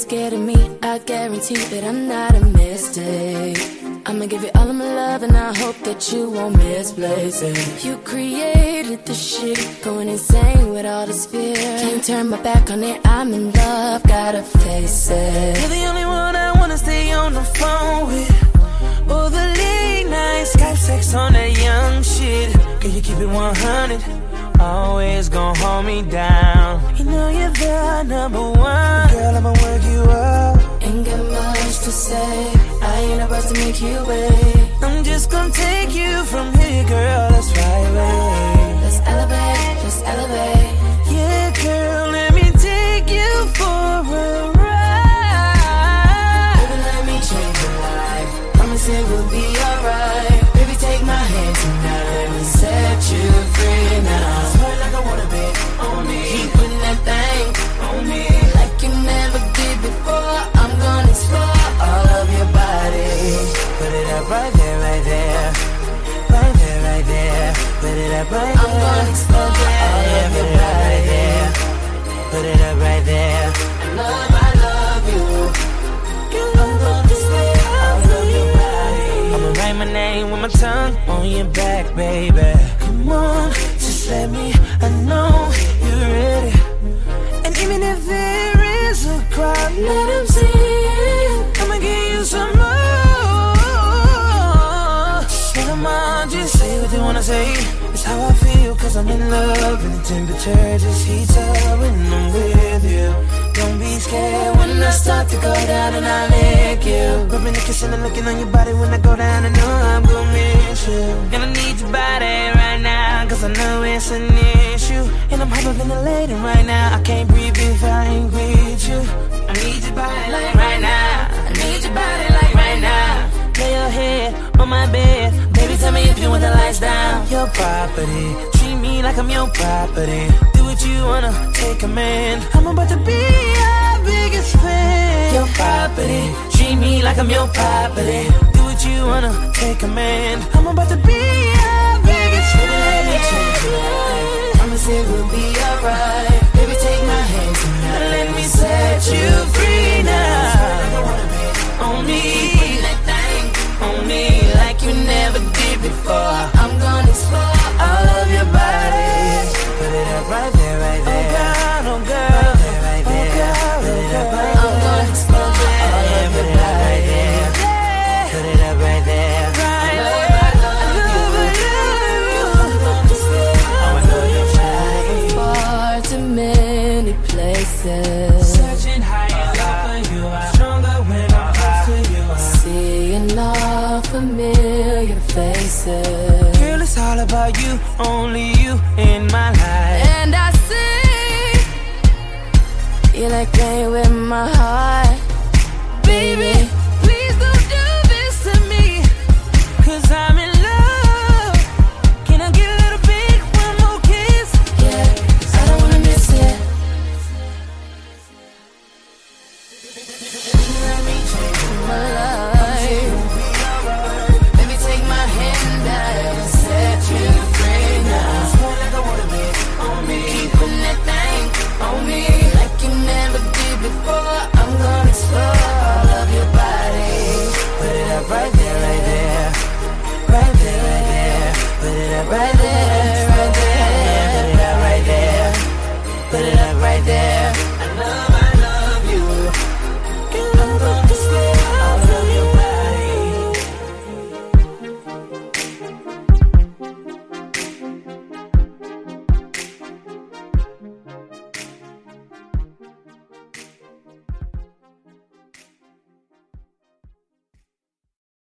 scared of me. I guarantee that I'm not a mistake. I'ma give you all of my love and I hope that you won't misplace it. You created the shit, going insane with all this fear. Can't turn my back on it, I'm in love, gotta face it. You're the only one I wanna stay on the phone with. All the late night Skype sex on that young shit. Can you keep it 100? Always gonna hold me down. You know you're the number one. To say, I ain't about to make you wait. Put it up right I'm there. gonna explore all Yeah, of put it up right there. Put it up right there. Love, I love you. I'm gonna all of your body. I'ma write my name with my tongue on your back, baby. Come on, just let me. I know you're ready. And even if there is a crowd, let 'em see it. I'ma give you some more. Never mind, just what they wanna say. It's how I feel, cause I'm in love. And the temperature just heats up when I'm with you. Don't be scared when I start to go down and I lick you. Rubbing and kissing and looking on your body when I go down. I know I'm gonna miss you. Gonna need your body right now, cause I know it's an issue. And I'm hyperventilating right now. I can't breathe if I ain't with you. I need your body right now. Your property. Treat me like I'm your property. Do what you wanna, take command. I'm about to be your biggest fan. Your property. Treat me like I'm your property. Do what you wanna, take command. I'm about to be Searching higher up for you. I'm stronger when I'm close to you. Seeing all familiar faces. Girl, it's all about you, only you in my life. And I see you like playing with my heart.